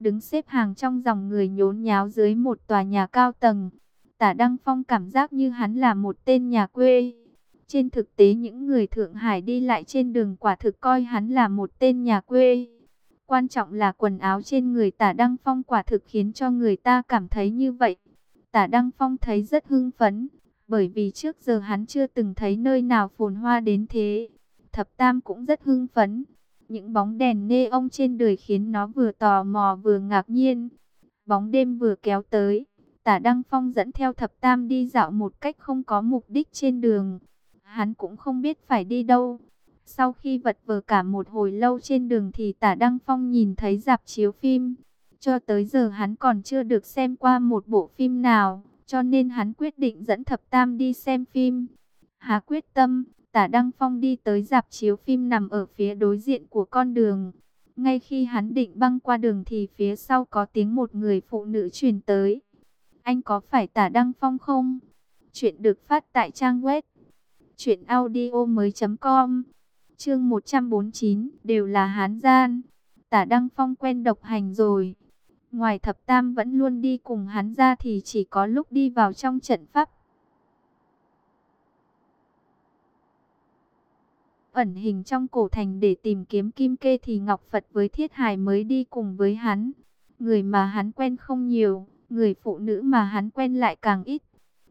đứng xếp hàng trong dòng người nhốn nháo dưới một tòa nhà cao tầng. Tả Đăng Phong cảm giác như hắn là một tên nhà quê. Trên thực tế những người Thượng Hải đi lại trên đường quả thực coi hắn là một tên nhà quê. Quan trọng là quần áo trên người tả Đăng Phong quả thực khiến cho người ta cảm thấy như vậy. Tả Đăng Phong thấy rất hưng phấn, bởi vì trước giờ hắn chưa từng thấy nơi nào phồn hoa đến thế. Thập Tam cũng rất hưng phấn. Những bóng đèn nê ông trên đời khiến nó vừa tò mò vừa ngạc nhiên. Bóng đêm vừa kéo tới, tả Đăng Phong dẫn theo Thập Tam đi dạo một cách không có mục đích trên đường. Hắn cũng không biết phải đi đâu. Sau khi vật vờ cả một hồi lâu trên đường thì tả Đăng Phong nhìn thấy dạp chiếu phim. Cho tới giờ hắn còn chưa được xem qua một bộ phim nào, cho nên hắn quyết định dẫn Thập Tam đi xem phim. Hà quyết tâm, tả Đăng Phong đi tới dạp chiếu phim nằm ở phía đối diện của con đường. Ngay khi hắn định băng qua đường thì phía sau có tiếng một người phụ nữ truyền tới. Anh có phải tả Đăng Phong không? Chuyện được phát tại trang web Chuyện audio mới com Chương 149 đều là hán gian Tả Đăng Phong quen độc hành rồi Ngoài thập tam vẫn luôn đi cùng hắn ra thì chỉ có lúc đi vào trong trận pháp ẩn hình trong cổ thành để tìm kiếm kim kê thì Ngọc Phật với Thiết Hải mới đi cùng với hắn. Người mà hắn quen không nhiều, người phụ nữ mà hắn quen lại càng ít.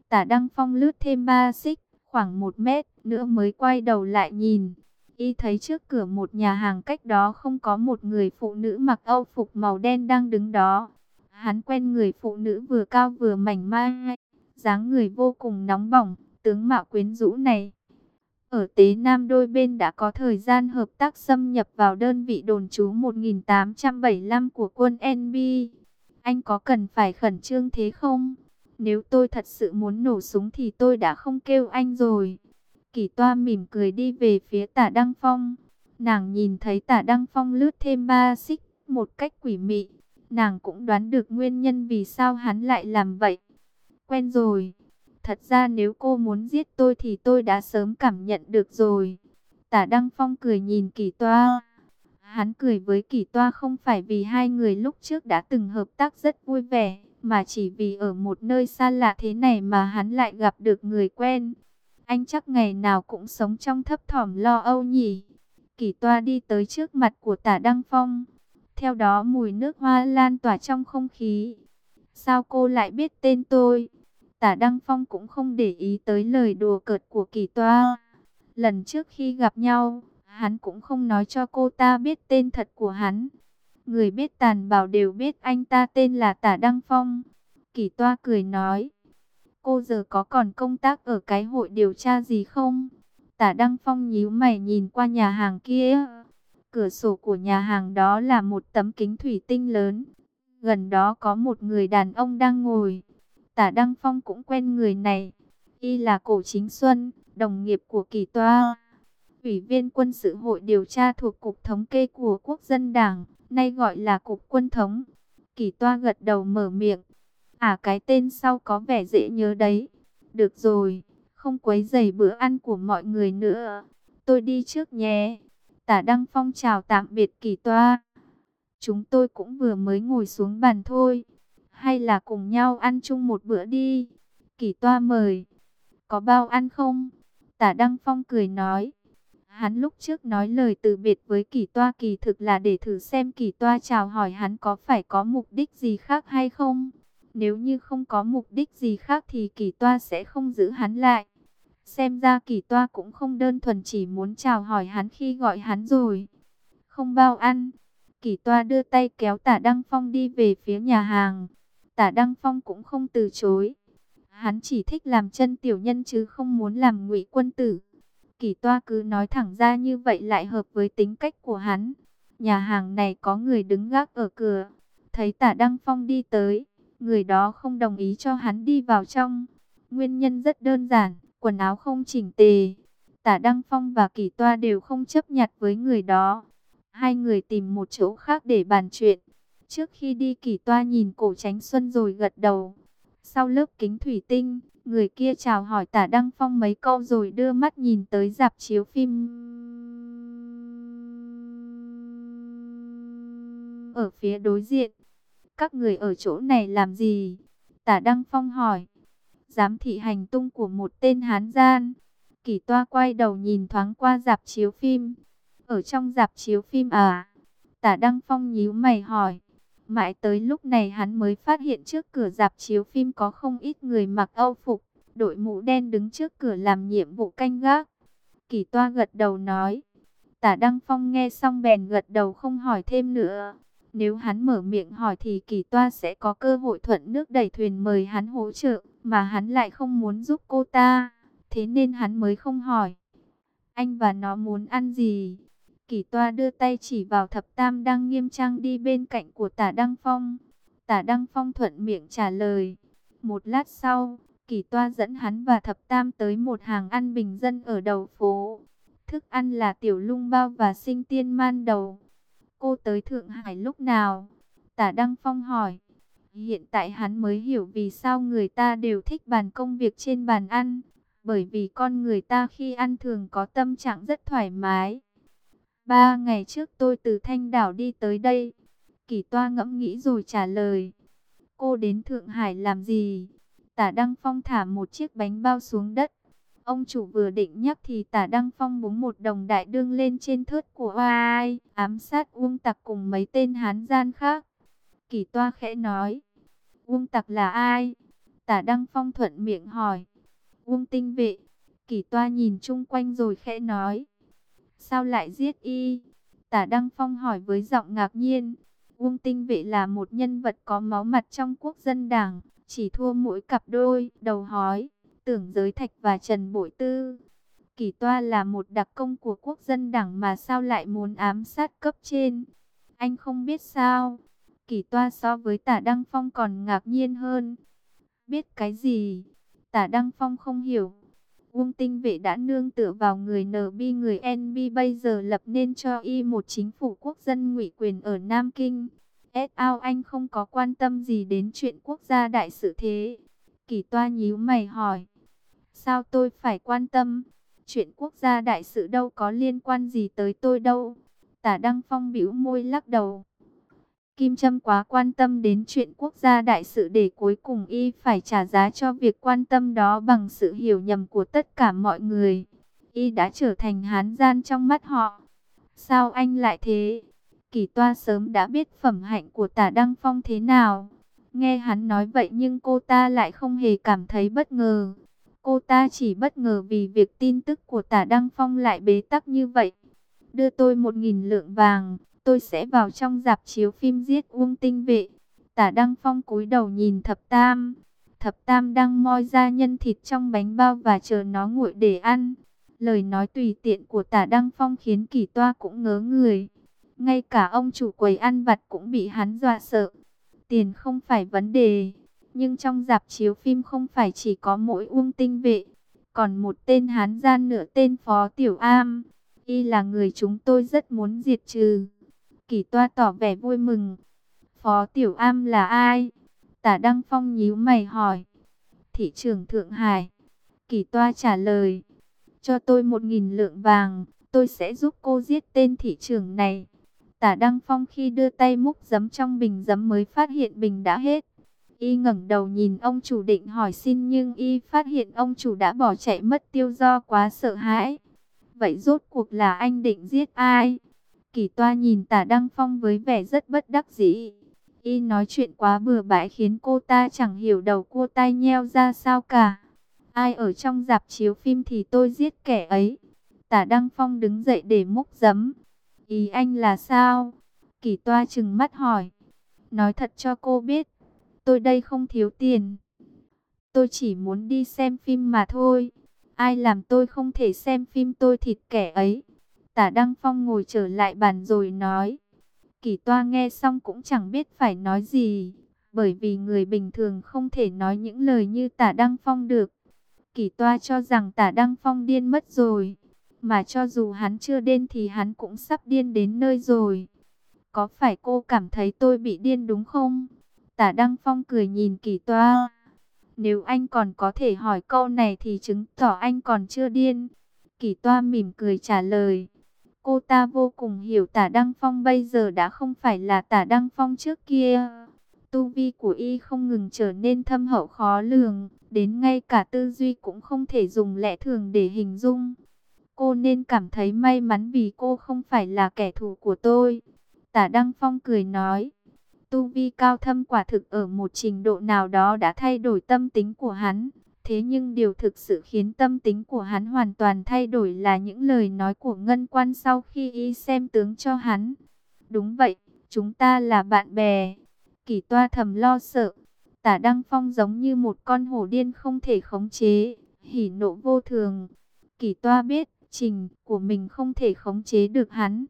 Tả Đăng Phong lướt thêm ba xích, khoảng một mét nữa mới quay đầu lại nhìn. Y thấy trước cửa một nhà hàng cách đó không có một người phụ nữ mặc âu phục màu đen đang đứng đó. Hắn quen người phụ nữ vừa cao vừa mảnh mai, dáng người vô cùng nóng bỏng, tướng mạo quyến rũ này. Ở Tế Nam đôi bên đã có thời gian hợp tác xâm nhập vào đơn vị đồn trú 1875 của quân NB. Anh có cần phải khẩn trương thế không? Nếu tôi thật sự muốn nổ súng thì tôi đã không kêu anh rồi. Kỳ toa mỉm cười đi về phía tả Đăng Phong. Nàng nhìn thấy tả Đăng Phong lướt thêm ba xích, một cách quỷ mị. Nàng cũng đoán được nguyên nhân vì sao hắn lại làm vậy. Quen rồi. Thật ra nếu cô muốn giết tôi thì tôi đã sớm cảm nhận được rồi. Tả Đăng Phong cười nhìn kỳ toa. Hắn cười với kỳ toa không phải vì hai người lúc trước đã từng hợp tác rất vui vẻ, mà chỉ vì ở một nơi xa lạ thế này mà hắn lại gặp được người quen. Anh chắc ngày nào cũng sống trong thấp thỏm lo âu nhỉ. Kỳ toa đi tới trước mặt của tả Đăng Phong. Theo đó mùi nước hoa lan tỏa trong không khí. Sao cô lại biết tên tôi? Tả Đăng Phong cũng không để ý tới lời đùa cợt của kỳ toa. Lần trước khi gặp nhau, hắn cũng không nói cho cô ta biết tên thật của hắn. Người biết tàn bảo đều biết anh ta tên là Tả Đăng Phong. Kỳ toa cười nói. Cô giờ có còn công tác ở cái hội điều tra gì không? Tả Đăng Phong nhíu mày nhìn qua nhà hàng kia. Cửa sổ của nhà hàng đó là một tấm kính thủy tinh lớn. Gần đó có một người đàn ông đang ngồi. Tả Đăng Phong cũng quen người này. Y là Cổ Chính Xuân, đồng nghiệp của Kỳ Toa. Ủy viên quân sự hội điều tra thuộc Cục Thống kê của Quốc dân Đảng nay gọi là cục quân thống. Kỳ toa gật đầu mở miệng. À cái tên sau có vẻ dễ nhớ đấy. Được rồi, không quấy dày bữa ăn của mọi người nữa. Tôi đi trước nhé. Tả Đăng Phong chào tạm biệt kỳ toa. Chúng tôi cũng vừa mới ngồi xuống bàn thôi. Hay là cùng nhau ăn chung một bữa đi. Kỳ toa mời. Có bao ăn không? Tả Đăng Phong cười nói. Hắn lúc trước nói lời từ biệt với kỳ toa kỳ thực là để thử xem kỳ toa chào hỏi hắn có phải có mục đích gì khác hay không. Nếu như không có mục đích gì khác thì kỳ toa sẽ không giữ hắn lại. Xem ra kỳ toa cũng không đơn thuần chỉ muốn chào hỏi hắn khi gọi hắn rồi. Không bao ăn. Kỳ toa đưa tay kéo tả Đăng Phong đi về phía nhà hàng. Tả Đăng Phong cũng không từ chối. Hắn chỉ thích làm chân tiểu nhân chứ không muốn làm ngụy quân tử. Kỳ toa cứ nói thẳng ra như vậy lại hợp với tính cách của hắn. Nhà hàng này có người đứng gác ở cửa. Thấy tả Đăng Phong đi tới. Người đó không đồng ý cho hắn đi vào trong. Nguyên nhân rất đơn giản. Quần áo không chỉnh tề. Tả Đăng Phong và kỳ toa đều không chấp nhặt với người đó. Hai người tìm một chỗ khác để bàn chuyện. Trước khi đi kỳ toa nhìn cổ tránh xuân rồi gật đầu. Sau lớp kính thủy tinh, Người kia chào hỏi tả Đăng Phong mấy câu rồi đưa mắt nhìn tới dạp chiếu phim. Ở phía đối diện, Các người ở chỗ này làm gì? Tả Đăng Phong hỏi. Giám thị hành tung của một tên hán gian. Kỳ toa quay đầu nhìn thoáng qua dạp chiếu phim. Ở trong dạp chiếu phim à? Tả Đăng Phong nhíu mày hỏi. Mãi tới lúc này hắn mới phát hiện trước cửa dạp chiếu phim có không ít người mặc âu phục, đội mũ đen đứng trước cửa làm nhiệm vụ canh gác. Kỳ toa gật đầu nói. Tả Đăng Phong nghe xong bèn gật đầu không hỏi thêm nữa. Nếu hắn mở miệng hỏi thì kỳ toa sẽ có cơ hội thuận nước đẩy thuyền mời hắn hỗ trợ, mà hắn lại không muốn giúp cô ta. Thế nên hắn mới không hỏi. Anh và nó muốn ăn gì? Kỳ toa đưa tay chỉ vào thập tam đang nghiêm trang đi bên cạnh của tả Đăng Phong. Tả Đăng Phong thuận miệng trả lời. Một lát sau, kỳ toa dẫn hắn và thập tam tới một hàng ăn bình dân ở đầu phố. Thức ăn là tiểu lung bao và sinh tiên man đầu. Cô tới Thượng Hải lúc nào? Tả Đăng Phong hỏi. Hiện tại hắn mới hiểu vì sao người ta đều thích bàn công việc trên bàn ăn. Bởi vì con người ta khi ăn thường có tâm trạng rất thoải mái. Ba ngày trước tôi từ Thanh Đảo đi tới đây. Kỳ toa ngẫm nghĩ rồi trả lời. Cô đến Thượng Hải làm gì? Tả Đăng Phong thả một chiếc bánh bao xuống đất. Ông chủ vừa định nhắc thì tả Đăng Phong búng một đồng đại đương lên trên thớt của ai, ám sát Uông Tặc cùng mấy tên hán gian khác. Kỳ toa khẽ nói, Uông Tặc là ai? Tả Đăng Phong thuận miệng hỏi, Uông tinh vệ. Kỳ toa nhìn chung quanh rồi khẽ nói, sao lại giết y? Tả Đăng Phong hỏi với giọng ngạc nhiên, Uông tinh vệ là một nhân vật có máu mặt trong quốc dân đảng, chỉ thua mỗi cặp đôi, đầu hói tưởng giới thạch và Trần Bội Tư. Kỳ toa là một đặc công của quốc dân đảng mà sao lại muốn ám sát cấp trên. Anh không biết sao. Kỳ toa so với tả Đăng Phong còn ngạc nhiên hơn. Biết cái gì? Tả Đăng Phong không hiểu. Uông tinh vệ đã nương tựa vào người NB người NB bây giờ lập nên cho y một chính phủ quốc dân ngụy quyền ở Nam Kinh. S.A. anh không có quan tâm gì đến chuyện quốc gia đại sự thế. Kỳ toa nhíu mày hỏi. Sao tôi phải quan tâm? Chuyện quốc gia đại sự đâu có liên quan gì tới tôi đâu. Tả Đăng Phong bĩu môi lắc đầu. Kim Trâm quá quan tâm đến chuyện quốc gia đại sự để cuối cùng y phải trả giá cho việc quan tâm đó bằng sự hiểu nhầm của tất cả mọi người. Y đã trở thành hán gian trong mắt họ. Sao anh lại thế? Kỳ toa sớm đã biết phẩm hạnh của tả Đăng Phong thế nào. Nghe hắn nói vậy nhưng cô ta lại không hề cảm thấy bất ngờ. Cô ta chỉ bất ngờ vì việc tin tức của tả Đăng Phong lại bế tắc như vậy. Đưa tôi một nghìn lượng vàng, tôi sẽ vào trong dạp chiếu phim giết Uông Tinh Vệ. Tả Đăng Phong cúi đầu nhìn Thập Tam. Thập Tam đang moi ra nhân thịt trong bánh bao và chờ nó nguội để ăn. Lời nói tùy tiện của tả Đăng Phong khiến kỳ toa cũng ngớ người. Ngay cả ông chủ quầy ăn vặt cũng bị hắn dọa sợ. Tiền không phải vấn đề, nhưng trong dạp chiếu phim không phải chỉ có mỗi Uông Tinh Vệ, còn một tên hán gian nửa tên Phó Tiểu Am. Y là người chúng tôi rất muốn diệt trừ. Kỳ toa tỏ vẻ vui mừng. Phó Tiểu Am là ai? Tả Đăng Phong nhíu mày hỏi. Thị trưởng Thượng Hải. Kỳ toa trả lời. Cho tôi một nghìn lượng vàng, tôi sẽ giúp cô giết tên thị trưởng này. Tả Đăng Phong khi đưa tay múc giấm trong bình giấm mới phát hiện bình đã hết. Y ngẩng đầu nhìn ông chủ định hỏi xin nhưng Y phát hiện ông chủ đã bỏ chạy mất tiêu do quá sợ hãi. Vậy rốt cuộc là anh định giết ai? Kỳ toa nhìn tả Đăng Phong với vẻ rất bất đắc dĩ. Y nói chuyện quá bừa bãi khiến cô ta chẳng hiểu đầu cua tai nheo ra sao cả. Ai ở trong dạp chiếu phim thì tôi giết kẻ ấy. Tả Đăng Phong đứng dậy để múc giấm. Ý anh là sao? Kỳ toa chừng mắt hỏi. Nói thật cho cô biết, tôi đây không thiếu tiền. Tôi chỉ muốn đi xem phim mà thôi. Ai làm tôi không thể xem phim tôi thịt kẻ ấy. Tả Đăng Phong ngồi trở lại bàn rồi nói. Kỳ toa nghe xong cũng chẳng biết phải nói gì. Bởi vì người bình thường không thể nói những lời như tả Đăng Phong được. Kỳ toa cho rằng tả Đăng Phong điên mất rồi. Mà cho dù hắn chưa điên thì hắn cũng sắp điên đến nơi rồi. Có phải cô cảm thấy tôi bị điên đúng không? Tả Đăng Phong cười nhìn kỳ toa. Nếu anh còn có thể hỏi câu này thì chứng tỏ anh còn chưa điên. Kỳ toa mỉm cười trả lời. Cô ta vô cùng hiểu tả Đăng Phong bây giờ đã không phải là tả Đăng Phong trước kia. Tu vi của y không ngừng trở nên thâm hậu khó lường, đến ngay cả tư duy cũng không thể dùng lẽ thường để hình dung. Cô nên cảm thấy may mắn vì cô không phải là kẻ thù của tôi. Tả Đăng Phong cười nói, tu vi cao thâm quả thực ở một trình độ nào đó đã thay đổi tâm tính của hắn. Thế nhưng điều thực sự khiến tâm tính của hắn hoàn toàn thay đổi là những lời nói của Ngân Quan sau khi y xem tướng cho hắn. Đúng vậy, chúng ta là bạn bè. Kỳ toa thầm lo sợ. Tả Đăng Phong giống như một con hổ điên không thể khống chế, hỉ nộ vô thường. Kỳ toa biết, trình của mình không thể khống chế được hắn.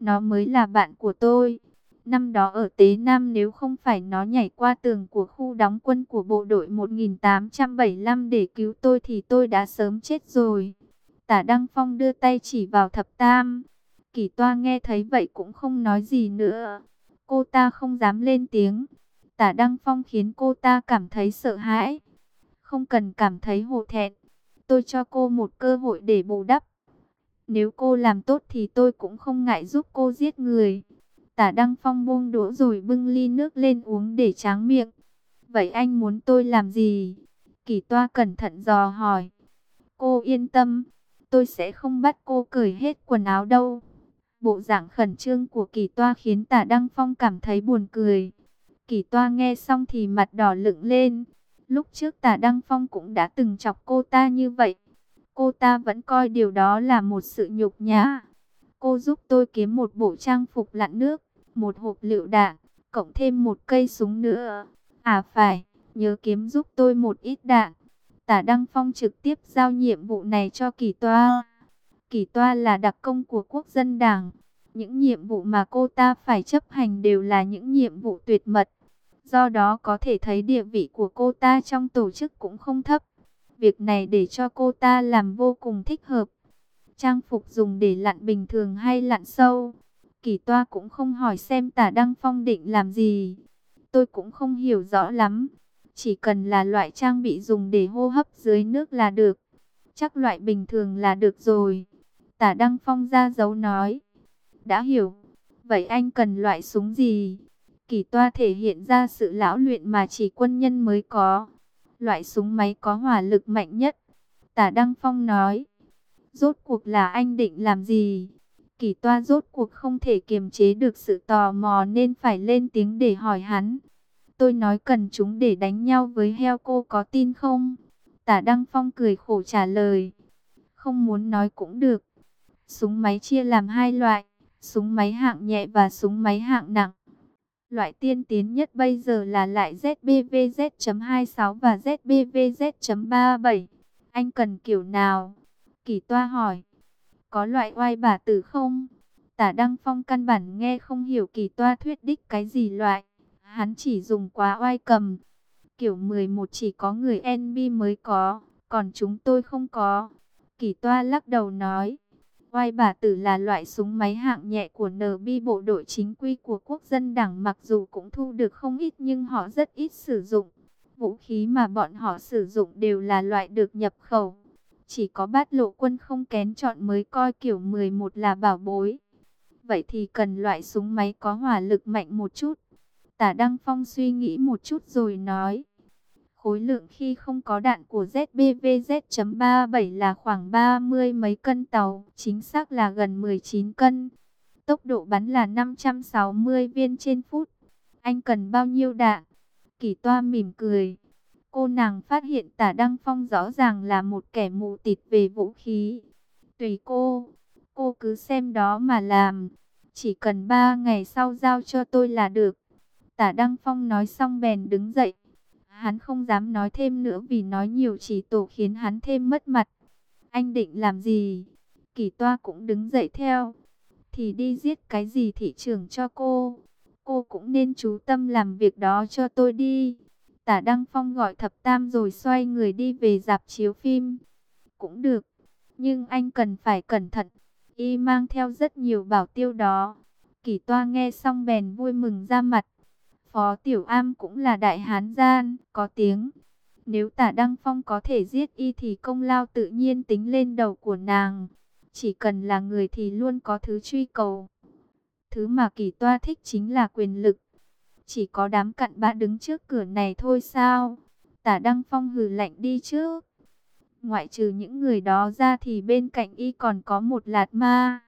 Nó mới là bạn của tôi. Năm đó ở Tế Nam nếu không phải nó nhảy qua tường của khu đóng quân của bộ đội 1875 để cứu tôi thì tôi đã sớm chết rồi. Tả Đăng Phong đưa tay chỉ vào thập tam. Kỳ toa nghe thấy vậy cũng không nói gì nữa. Cô ta không dám lên tiếng. Tả Đăng Phong khiến cô ta cảm thấy sợ hãi. Không cần cảm thấy hổ thẹn. Tôi cho cô một cơ hội để bù đắp. Nếu cô làm tốt thì tôi cũng không ngại giúp cô giết người. Tả Đăng Phong buông đũa rồi bưng ly nước lên uống để tráng miệng. Vậy anh muốn tôi làm gì? Kỳ toa cẩn thận dò hỏi. Cô yên tâm, tôi sẽ không bắt cô cởi hết quần áo đâu. Bộ dạng khẩn trương của kỳ toa khiến tả Đăng Phong cảm thấy buồn cười. Kỳ toa nghe xong thì mặt đỏ lựng lên. Lúc trước tả Đăng Phong cũng đã từng chọc cô ta như vậy. Cô ta vẫn coi điều đó là một sự nhục nhã. Cô giúp tôi kiếm một bộ trang phục lặn nước, một hộp lựu đạn, cộng thêm một cây súng nữa. À phải, nhớ kiếm giúp tôi một ít đạn. Tả Đăng Phong trực tiếp giao nhiệm vụ này cho kỳ toa. Kỳ toa là đặc công của quốc dân đảng. Những nhiệm vụ mà cô ta phải chấp hành đều là những nhiệm vụ tuyệt mật. Do đó có thể thấy địa vị của cô ta trong tổ chức cũng không thấp. Việc này để cho cô ta làm vô cùng thích hợp. Trang phục dùng để lặn bình thường hay lặn sâu. Kỳ toa cũng không hỏi xem tả Đăng Phong định làm gì. Tôi cũng không hiểu rõ lắm. Chỉ cần là loại trang bị dùng để hô hấp dưới nước là được. Chắc loại bình thường là được rồi. Tả Đăng Phong ra dấu nói. Đã hiểu. Vậy anh cần loại súng gì? Kỳ toa thể hiện ra sự lão luyện mà chỉ quân nhân mới có. Loại súng máy có hỏa lực mạnh nhất. Tả Đăng Phong nói. Rốt cuộc là anh định làm gì? Kỳ toa rốt cuộc không thể kiềm chế được sự tò mò nên phải lên tiếng để hỏi hắn. Tôi nói cần chúng để đánh nhau với heo cô có tin không? Tả Đăng Phong cười khổ trả lời. Không muốn nói cũng được. Súng máy chia làm hai loại, súng máy hạng nhẹ và súng máy hạng nặng. Loại tiên tiến nhất bây giờ là lại ZBVZ.26 và ZBVZ.37. Anh cần kiểu nào? Kỳ toa hỏi. Có loại oai bà tử không? Tả Đăng Phong căn bản nghe không hiểu kỳ toa thuyết đích cái gì loại. Hắn chỉ dùng quá oai cầm. Kiểu 11 chỉ có người NB mới có, còn chúng tôi không có. Kỳ toa lắc đầu nói. Oai bà tử là loại súng máy hạng nhẹ của NB bộ đội chính quy của quốc dân đảng mặc dù cũng thu được không ít nhưng họ rất ít sử dụng. Vũ khí mà bọn họ sử dụng đều là loại được nhập khẩu. Chỉ có bát lộ quân không kén chọn mới coi kiểu 11 là bảo bối. Vậy thì cần loại súng máy có hỏa lực mạnh một chút. Tả Đăng Phong suy nghĩ một chút rồi nói. Khối lượng khi không có đạn của ZBVZ.37 là khoảng 30 mấy cân tàu, chính xác là gần 19 cân. Tốc độ bắn là 560 viên trên phút. Anh cần bao nhiêu đạn? Kỳ toa mỉm cười. Cô nàng phát hiện tả Đăng Phong rõ ràng là một kẻ mù tịt về vũ khí. Tùy cô, cô cứ xem đó mà làm. Chỉ cần 3 ngày sau giao cho tôi là được. Tả Đăng Phong nói xong bèn đứng dậy. Hắn không dám nói thêm nữa vì nói nhiều chỉ tổ khiến hắn thêm mất mặt. Anh định làm gì? Kỳ toa cũng đứng dậy theo. Thì đi giết cái gì thị trường cho cô? Cô cũng nên chú tâm làm việc đó cho tôi đi. Tả Đăng Phong gọi thập tam rồi xoay người đi về dạp chiếu phim. Cũng được, nhưng anh cần phải cẩn thận. Y mang theo rất nhiều bảo tiêu đó. Kỳ toa nghe xong bèn vui mừng ra mặt. Phó Tiểu Am cũng là đại hán gian, có tiếng. Nếu tả Đăng Phong có thể giết y thì công lao tự nhiên tính lên đầu của nàng. Chỉ cần là người thì luôn có thứ truy cầu. Thứ mà kỳ toa thích chính là quyền lực. Chỉ có đám cặn bã đứng trước cửa này thôi sao? Tả Đăng Phong hừ lạnh đi trước. Ngoại trừ những người đó ra thì bên cạnh y còn có một lạt ma.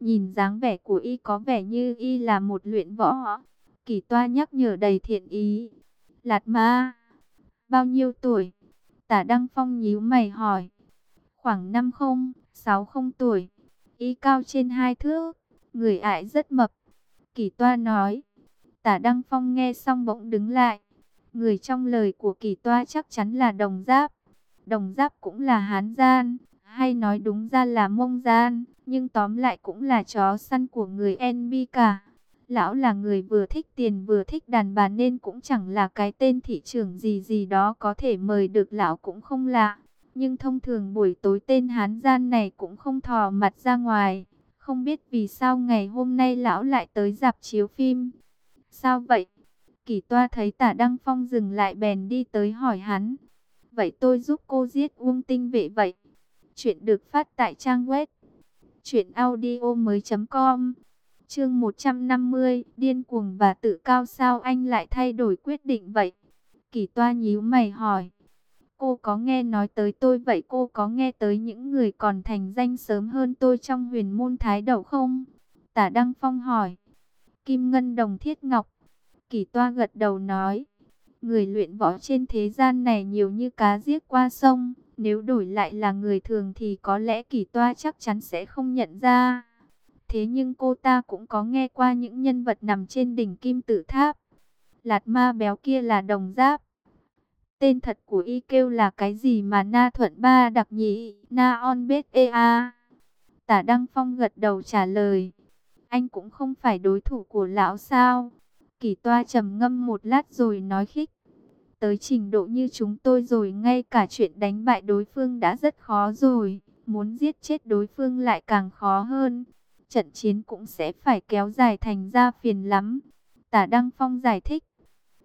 Nhìn dáng vẻ của y có vẻ như y là một luyện võ. Kỳ toa nhắc nhở đầy thiện ý. Lạt ma, bao nhiêu tuổi? Tả Đăng Phong nhíu mày hỏi. Khoảng năm không, sáu không tuổi. Y cao trên hai thước, người ải rất mập. Kỳ toa nói. Tả Đăng Phong nghe xong bỗng đứng lại. Người trong lời của kỳ toa chắc chắn là đồng giáp. Đồng giáp cũng là hán gian, hay nói đúng ra là mông gian, nhưng tóm lại cũng là chó săn của người NB cả. Lão là người vừa thích tiền vừa thích đàn bà nên cũng chẳng là cái tên thị trưởng gì gì đó có thể mời được lão cũng không lạ. Nhưng thông thường buổi tối tên hán gian này cũng không thò mặt ra ngoài. Không biết vì sao ngày hôm nay lão lại tới dạp chiếu phim. Sao vậy? Kỳ toa thấy tả Đăng Phong dừng lại bèn đi tới hỏi hắn. Vậy tôi giúp cô giết Uông Tinh vệ vậy. Chuyện được phát tại trang web. Chuyện audio mới com. Chương 150, điên cuồng và tự cao sao anh lại thay đổi quyết định vậy? Kỳ toa nhíu mày hỏi. Cô có nghe nói tới tôi vậy cô có nghe tới những người còn thành danh sớm hơn tôi trong huyền môn thái đậu không? Tả Đăng Phong hỏi. Kim Ngân Đồng Thiết Ngọc. Kỳ toa gật đầu nói. Người luyện võ trên thế gian này nhiều như cá giết qua sông. Nếu đổi lại là người thường thì có lẽ kỳ toa chắc chắn sẽ không nhận ra. Thế nhưng cô ta cũng có nghe qua những nhân vật nằm trên đỉnh kim tự tháp. Lạt ma béo kia là đồng giáp. Tên thật của y kêu là cái gì mà Na Thuận Ba đặc nhị, Na On Bết Ea. Tả Đăng Phong gật đầu trả lời. Anh cũng không phải đối thủ của lão sao. Kỳ toa trầm ngâm một lát rồi nói khích. Tới trình độ như chúng tôi rồi, ngay cả chuyện đánh bại đối phương đã rất khó rồi. Muốn giết chết đối phương lại càng khó hơn. Trận chiến cũng sẽ phải kéo dài thành ra phiền lắm. Tả Đăng Phong giải thích.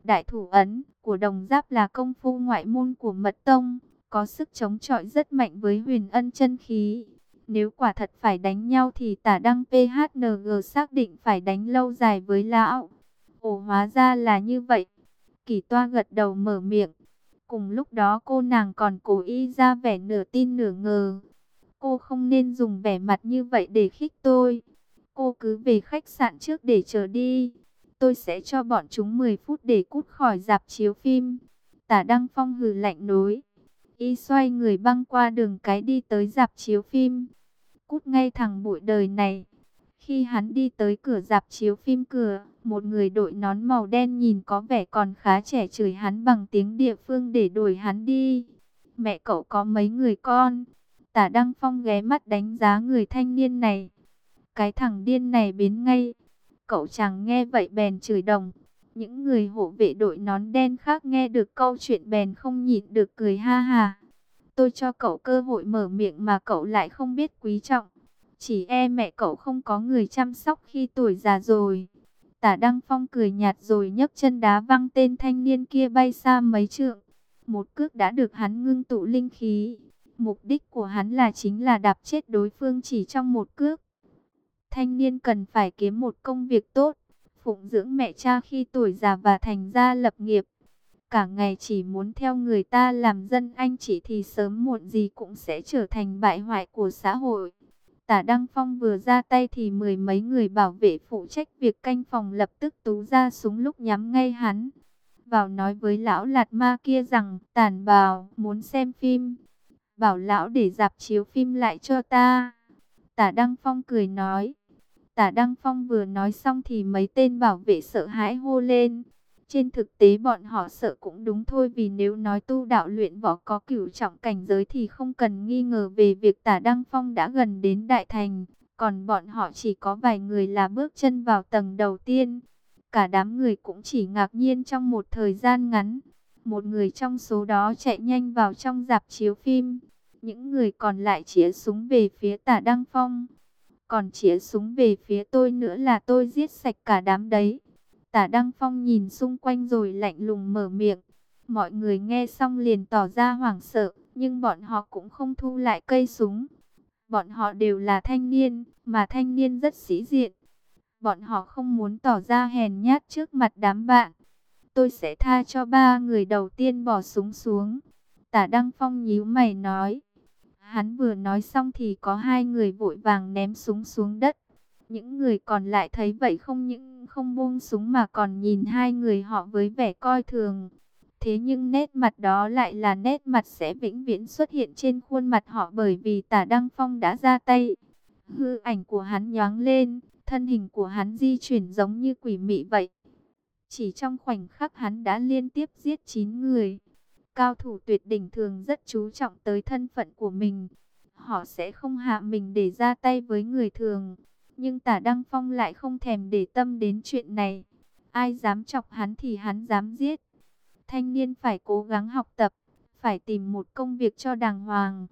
Đại thủ ấn của đồng giáp là công phu ngoại môn của mật tông. Có sức chống chọi rất mạnh với huyền ân chân khí. Nếu quả thật phải đánh nhau thì tả đăng PHNG xác định phải đánh lâu dài với lão. Ồ, hóa ra là như vậy. Kỳ toa gật đầu mở miệng. Cùng lúc đó cô nàng còn cố ý ra vẻ nửa tin nửa ngờ. Cô không nên dùng vẻ mặt như vậy để khích tôi. Cô cứ về khách sạn trước để chờ đi. Tôi sẽ cho bọn chúng 10 phút để cút khỏi dạp chiếu phim. Tả Đăng Phong hừ lạnh nối. Y xoay người băng qua đường cái đi tới dạp chiếu phim. Cút ngay thẳng bụi đời này. Khi hắn đi tới cửa dạp chiếu phim cửa, một người đội nón màu đen nhìn có vẻ còn khá trẻ chửi hắn bằng tiếng địa phương để đuổi hắn đi. Mẹ cậu có mấy người con? Tả Đăng Phong ghé mắt đánh giá người thanh niên này. Cái thằng điên này biến ngay. Cậu chẳng nghe vậy bèn chửi đồng. Những người hộ vệ đội nón đen khác nghe được câu chuyện bèn không nhịn được cười ha ha. Tôi cho cậu cơ hội mở miệng mà cậu lại không biết quý trọng. Chỉ e mẹ cậu không có người chăm sóc khi tuổi già rồi. Tả Đăng Phong cười nhạt rồi nhấc chân đá văng tên thanh niên kia bay xa mấy trượng. Một cước đã được hắn ngưng tụ linh khí. Mục đích của hắn là chính là đạp chết đối phương chỉ trong một cước. Thanh niên cần phải kiếm một công việc tốt, phụng dưỡng mẹ cha khi tuổi già và thành gia lập nghiệp. Cả ngày chỉ muốn theo người ta làm dân, anh chị thì sớm muộn gì cũng sẽ trở thành bại hoại của xã hội. Tả Đăng Phong vừa ra tay thì mười mấy người bảo vệ phụ trách việc canh phòng lập tức tú ra súng lúc nhắm ngay hắn. Vào nói với lão lạt ma kia rằng, tàn bào muốn xem phim. Bảo lão để dạp chiếu phim lại cho ta. Tả Đăng Phong cười nói. Tả Đăng Phong vừa nói xong thì mấy tên bảo vệ sợ hãi hô lên. Trên thực tế bọn họ sợ cũng đúng thôi vì nếu nói tu đạo luyện võ có cửu trọng cảnh giới thì không cần nghi ngờ về việc tả Đăng Phong đã gần đến Đại Thành. Còn bọn họ chỉ có vài người là bước chân vào tầng đầu tiên. Cả đám người cũng chỉ ngạc nhiên trong một thời gian ngắn. Một người trong số đó chạy nhanh vào trong dạp chiếu phim. Những người còn lại chĩa súng về phía tả Đăng Phong. Còn chĩa súng về phía tôi nữa là tôi giết sạch cả đám đấy. Tả Đăng Phong nhìn xung quanh rồi lạnh lùng mở miệng. Mọi người nghe xong liền tỏ ra hoảng sợ, nhưng bọn họ cũng không thu lại cây súng. Bọn họ đều là thanh niên, mà thanh niên rất sĩ diện. Bọn họ không muốn tỏ ra hèn nhát trước mặt đám bạn. Tôi sẽ tha cho ba người đầu tiên bỏ súng xuống. Tả Đăng Phong nhíu mày nói. Hắn vừa nói xong thì có hai người vội vàng ném súng xuống đất. Những người còn lại thấy vậy không những không buông súng mà còn nhìn hai người họ với vẻ coi thường. Thế nhưng nét mặt đó lại là nét mặt sẽ vĩnh viễn xuất hiện trên khuôn mặt họ bởi vì tả Đăng Phong đã ra tay. Hư ảnh của hắn nhoáng lên, thân hình của hắn di chuyển giống như quỷ mị vậy. Chỉ trong khoảnh khắc hắn đã liên tiếp giết 9 người. Cao thủ tuyệt đỉnh thường rất chú trọng tới thân phận của mình. Họ sẽ không hạ mình để ra tay với người thường. Nhưng tả Đăng Phong lại không thèm để tâm đến chuyện này. Ai dám chọc hắn thì hắn dám giết. Thanh niên phải cố gắng học tập, phải tìm một công việc cho đàng hoàng.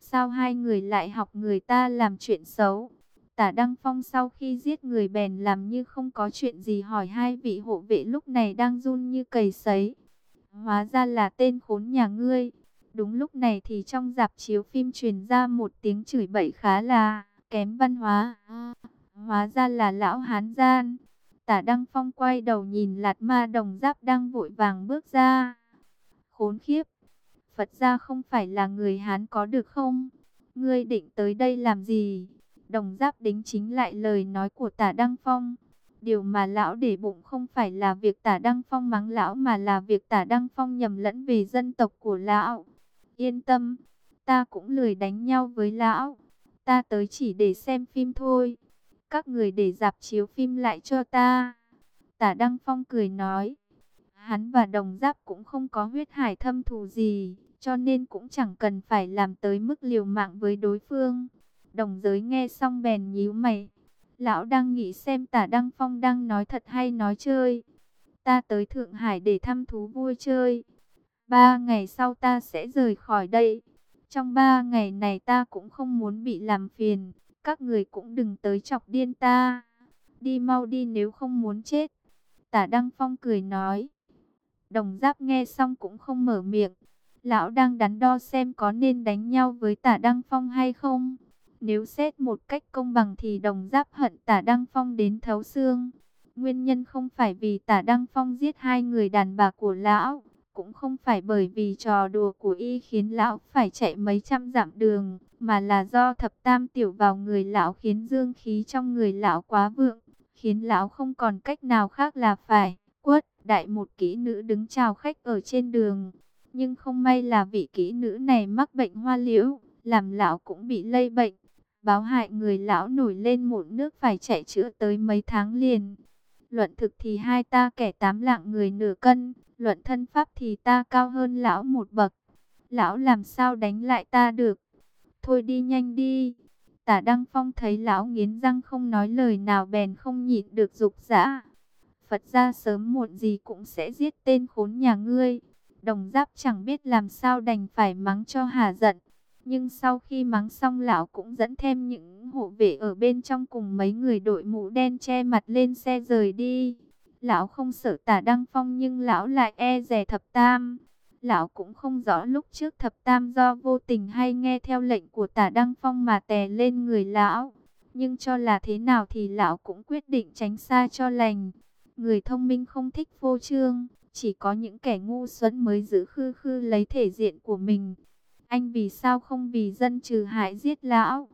Sao hai người lại học người ta làm chuyện xấu? Tả Đăng Phong sau khi giết người bèn làm như không có chuyện gì hỏi hai vị hộ vệ lúc này đang run như cầy sấy. Hóa ra là tên khốn nhà ngươi. Đúng lúc này thì trong dạp chiếu phim truyền ra một tiếng chửi bậy khá là kém văn hóa. Hóa ra là lão hán gian. Tả Đăng Phong quay đầu nhìn Lạt Ma Đồng Giáp đang vội vàng bước ra. Khốn khiếp! Phật ra không phải là người Hán có được không? Ngươi định tới đây làm gì? Đồng Giáp đính chính lại lời nói của Tả Đăng Phong. Điều mà lão để bụng không phải là việc Tả Đăng Phong mắng lão mà là việc Tả Đăng Phong nhầm lẫn về dân tộc của lão. Yên tâm, ta cũng lười đánh nhau với lão. Ta tới chỉ để xem phim thôi các người để dạp chiếu phim lại cho ta. Tả Đăng Phong cười nói, hắn và đồng giáp cũng không có huyết hải thâm thù gì, cho nên cũng chẳng cần phải làm tới mức liều mạng với đối phương. Đồng giới nghe xong bèn nhíu mày. Lão đang nghĩ xem tả Đăng Phong đang nói thật hay nói chơi. Ta tới Thượng Hải để thăm thú vui chơi. Ba ngày sau ta sẽ rời khỏi đây. Trong ba ngày này ta cũng không muốn bị làm phiền các người cũng đừng tới chọc điên ta. Đi mau đi nếu không muốn chết. Tả Đăng Phong cười nói. Đồng giáp nghe xong cũng không mở miệng. Lão đang đắn đo xem có nên đánh nhau với tả Đăng Phong hay không. Nếu xét một cách công bằng thì đồng giáp hận tả Đăng Phong đến thấu xương. Nguyên nhân không phải vì tả Đăng Phong giết hai người đàn bà của lão. Cũng không phải bởi vì trò đùa của y khiến lão phải chạy mấy trăm dặm đường mà là do thập tam tiểu vào người lão khiến dương khí trong người lão quá vượng, khiến lão không còn cách nào khác là phải quất đại một kỹ nữ đứng chào khách ở trên đường. Nhưng không may là vị kỹ nữ này mắc bệnh hoa liễu, làm lão cũng bị lây bệnh. Báo hại người lão nổi lên một nước phải chạy chữa tới mấy tháng liền. Luận thực thì hai ta kẻ tám lạng người nửa cân, luận thân pháp thì ta cao hơn lão một bậc. Lão làm sao đánh lại ta được? Thôi đi nhanh đi. Tả Đăng Phong thấy lão nghiến răng không nói lời nào bèn không nhịn được dục dã. Phật ra sớm muộn gì cũng sẽ giết tên khốn nhà ngươi. Đồng giáp chẳng biết làm sao đành phải mắng cho hà giận. Nhưng sau khi mắng xong lão cũng dẫn thêm những hộ vệ ở bên trong cùng mấy người đội mũ đen che mặt lên xe rời đi. Lão không sợ tả Đăng Phong nhưng lão lại e rè thập tam. Lão cũng không rõ lúc trước thập tam do vô tình hay nghe theo lệnh của tả Đăng Phong mà tè lên người lão. Nhưng cho là thế nào thì lão cũng quyết định tránh xa cho lành. Người thông minh không thích vô trương, chỉ có những kẻ ngu xuẩn mới giữ khư khư lấy thể diện của mình. Anh vì sao không vì dân trừ hại giết lão?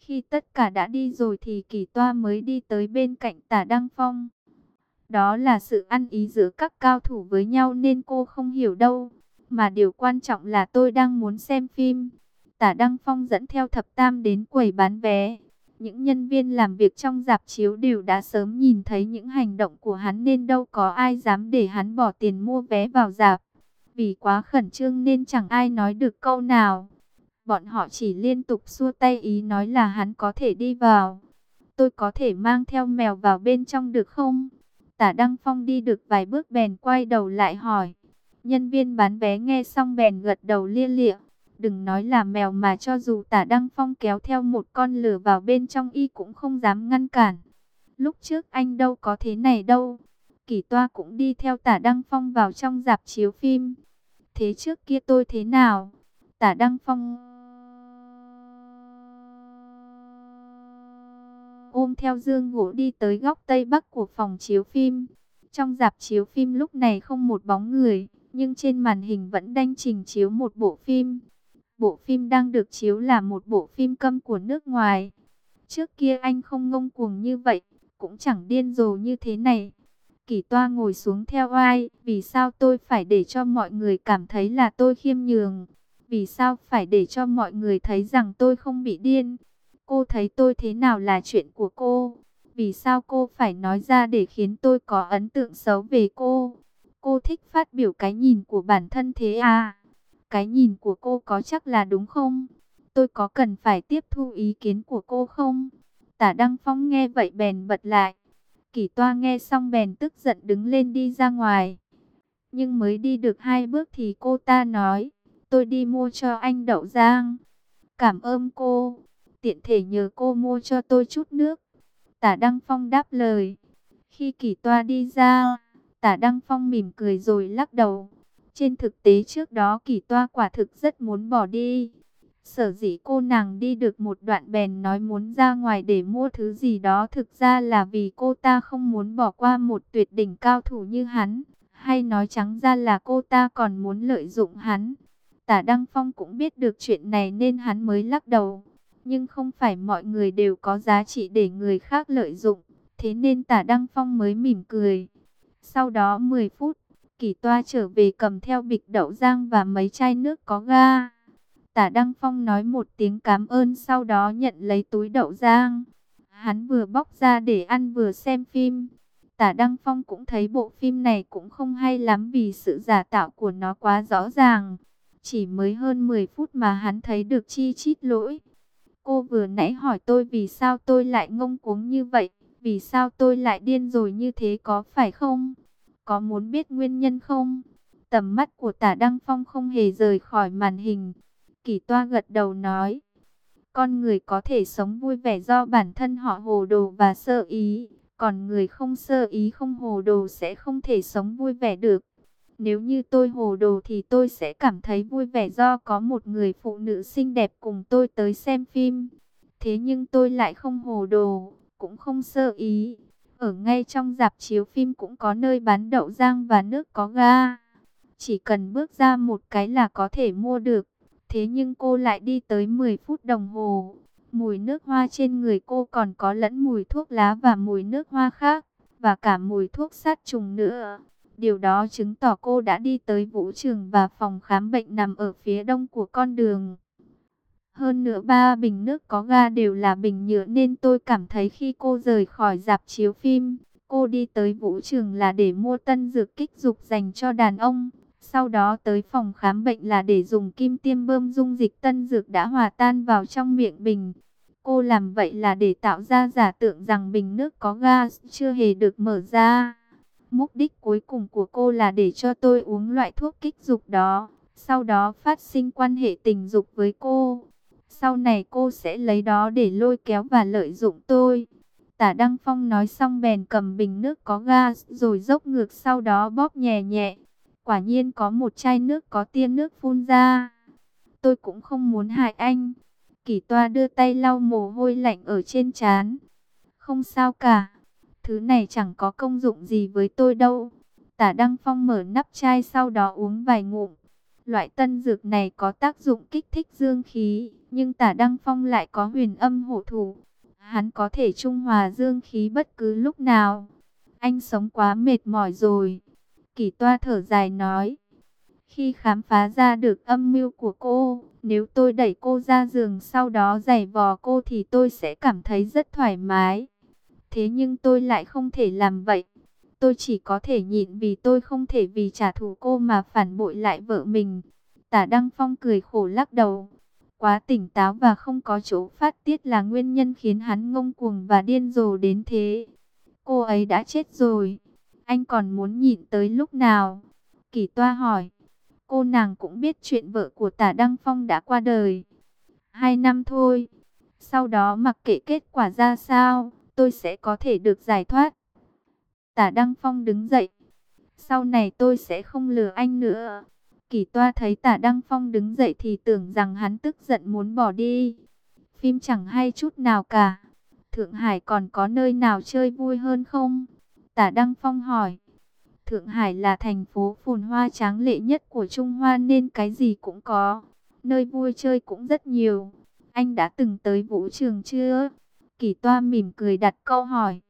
Khi tất cả đã đi rồi thì kỳ toa mới đi tới bên cạnh tả Đăng Phong. Đó là sự ăn ý giữa các cao thủ với nhau nên cô không hiểu đâu. Mà điều quan trọng là tôi đang muốn xem phim. Tả Đăng Phong dẫn theo thập tam đến quầy bán vé. Những nhân viên làm việc trong dạp chiếu đều đã sớm nhìn thấy những hành động của hắn nên đâu có ai dám để hắn bỏ tiền mua vé vào dạp. Vì quá khẩn trương nên chẳng ai nói được câu nào. Bọn họ chỉ liên tục xua tay ý nói là hắn có thể đi vào. Tôi có thể mang theo mèo vào bên trong được không? Tả Đăng Phong đi được vài bước bèn quay đầu lại hỏi. Nhân viên bán vé nghe xong bèn gật đầu lia lịa. Đừng nói là mèo mà cho dù tả Đăng Phong kéo theo một con lửa vào bên trong y cũng không dám ngăn cản. Lúc trước anh đâu có thế này đâu. Kỳ toa cũng đi theo tả Đăng Phong vào trong dạp chiếu phim. Thế trước kia tôi thế nào? Tả Đăng Phong ôm theo dương gỗ đi tới góc tây bắc của phòng chiếu phim. Trong dạp chiếu phim lúc này không một bóng người, nhưng trên màn hình vẫn đang trình chiếu một bộ phim. Bộ phim đang được chiếu là một bộ phim câm của nước ngoài. Trước kia anh không ngông cuồng như vậy, cũng chẳng điên rồ như thế này. Kỳ toa ngồi xuống theo ai, vì sao tôi phải để cho mọi người cảm thấy là tôi khiêm nhường? Vì sao phải để cho mọi người thấy rằng tôi không bị điên? Cô thấy tôi thế nào là chuyện của cô? Vì sao cô phải nói ra để khiến tôi có ấn tượng xấu về cô? Cô thích phát biểu cái nhìn của bản thân thế à? Cái nhìn của cô có chắc là đúng không? Tôi có cần phải tiếp thu ý kiến của cô không? Tả Đăng Phong nghe vậy bèn bật lại. Kỳ toa nghe xong bèn tức giận đứng lên đi ra ngoài. Nhưng mới đi được hai bước thì cô ta nói, tôi đi mua cho anh đậu giang. Cảm ơn cô, tiện thể nhờ cô mua cho tôi chút nước. Tả Đăng Phong đáp lời. Khi kỳ toa đi ra, tả Đăng Phong mỉm cười rồi lắc đầu. Trên thực tế trước đó kỳ toa quả thực rất muốn bỏ đi. Sở dĩ cô nàng đi được một đoạn bèn nói muốn ra ngoài để mua thứ gì đó thực ra là vì cô ta không muốn bỏ qua một tuyệt đỉnh cao thủ như hắn. Hay nói trắng ra là cô ta còn muốn lợi dụng hắn. Tả Đăng Phong cũng biết được chuyện này nên hắn mới lắc đầu. Nhưng không phải mọi người đều có giá trị để người khác lợi dụng. Thế nên tả Đăng Phong mới mỉm cười. Sau đó 10 phút, kỳ toa trở về cầm theo bịch đậu rang và mấy chai nước có ga. Tả Đăng Phong nói một tiếng cảm ơn sau đó nhận lấy túi đậu rang. Hắn vừa bóc ra để ăn vừa xem phim. Tả Đăng Phong cũng thấy bộ phim này cũng không hay lắm vì sự giả tạo của nó quá rõ ràng. Chỉ mới hơn 10 phút mà hắn thấy được chi chít lỗi. Cô vừa nãy hỏi tôi vì sao tôi lại ngông cuống như vậy, vì sao tôi lại điên rồi như thế có phải không? Có muốn biết nguyên nhân không? Tầm mắt của tả Đăng Phong không hề rời khỏi màn hình. Kỳ toa gật đầu nói. Con người có thể sống vui vẻ do bản thân họ hồ đồ và sơ ý. Còn người không sơ ý không hồ đồ sẽ không thể sống vui vẻ được. Nếu như tôi hồ đồ thì tôi sẽ cảm thấy vui vẻ do có một người phụ nữ xinh đẹp cùng tôi tới xem phim. Thế nhưng tôi lại không hồ đồ, cũng không sơ ý. Ở ngay trong dạp chiếu phim cũng có nơi bán đậu rang và nước có ga. Chỉ cần bước ra một cái là có thể mua được. Thế nhưng cô lại đi tới 10 phút đồng hồ. Mùi nước hoa trên người cô còn có lẫn mùi thuốc lá và mùi nước hoa khác. Và cả mùi thuốc sát trùng nữa. Điều đó chứng tỏ cô đã đi tới vũ trường và phòng khám bệnh nằm ở phía đông của con đường. Hơn nữa ba bình nước có ga đều là bình nhựa nên tôi cảm thấy khi cô rời khỏi dạp chiếu phim, cô đi tới vũ trường là để mua tân dược kích dục dành cho đàn ông. Sau đó tới phòng khám bệnh là để dùng kim tiêm bơm dung dịch tân dược đã hòa tan vào trong miệng bình. Cô làm vậy là để tạo ra giả tượng rằng bình nước có gas chưa hề được mở ra. Mục đích cuối cùng của cô là để cho tôi uống loại thuốc kích dục đó. Sau đó phát sinh quan hệ tình dục với cô. Sau này cô sẽ lấy đó để lôi kéo và lợi dụng tôi. Tả Đăng Phong nói xong bèn cầm bình nước có gas rồi dốc ngược sau đó bóp nhẹ nhẹ. Quả nhiên có một chai nước có tia nước phun ra. Tôi cũng không muốn hại anh. Kỳ toa đưa tay lau mồ hôi lạnh ở trên trán. Không sao cả. Thứ này chẳng có công dụng gì với tôi đâu. Tả Đăng Phong mở nắp chai sau đó uống vài ngụm. Loại tân dược này có tác dụng kích thích dương khí, nhưng tả Đăng Phong lại có huyền âm hộ thủ. Hắn có thể trung hòa dương khí bất cứ lúc nào. Anh sống quá mệt mỏi rồi. Kỳ toa thở dài nói. Khi khám phá ra được âm mưu của cô, nếu tôi đẩy cô ra giường sau đó giày vò cô thì tôi sẽ cảm thấy rất thoải mái. Thế nhưng tôi lại không thể làm vậy. Tôi chỉ có thể nhịn vì tôi không thể vì trả thù cô mà phản bội lại vợ mình. Tả Đăng Phong cười khổ lắc đầu. Quá tỉnh táo và không có chỗ phát tiết là nguyên nhân khiến hắn ngông cuồng và điên rồ đến thế. Cô ấy đã chết rồi. Anh còn muốn nhìn tới lúc nào? Kỳ toa hỏi. Cô nàng cũng biết chuyện vợ của tả Đăng Phong đã qua đời. Hai năm thôi. Sau đó mặc kệ kết quả ra sao, tôi sẽ có thể được giải thoát. Tả Đăng Phong đứng dậy. Sau này tôi sẽ không lừa anh nữa. Kỳ toa thấy tả Đăng Phong đứng dậy thì tưởng rằng hắn tức giận muốn bỏ đi. Phim chẳng hay chút nào cả. Thượng Hải còn có nơi nào chơi vui hơn không? Tả Đăng Phong hỏi. Thượng Hải là thành phố phồn hoa tráng lệ nhất của Trung Hoa nên cái gì cũng có. Nơi vui chơi cũng rất nhiều. Anh đã từng tới vũ trường chưa? Kỳ toa mỉm cười đặt câu hỏi.